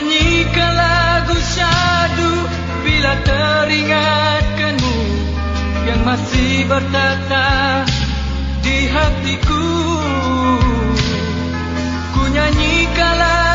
Nyanyikan lagu syadu Bila teringat kamu Yang masih bertata Di hatiku. Ku nyanyikan lagu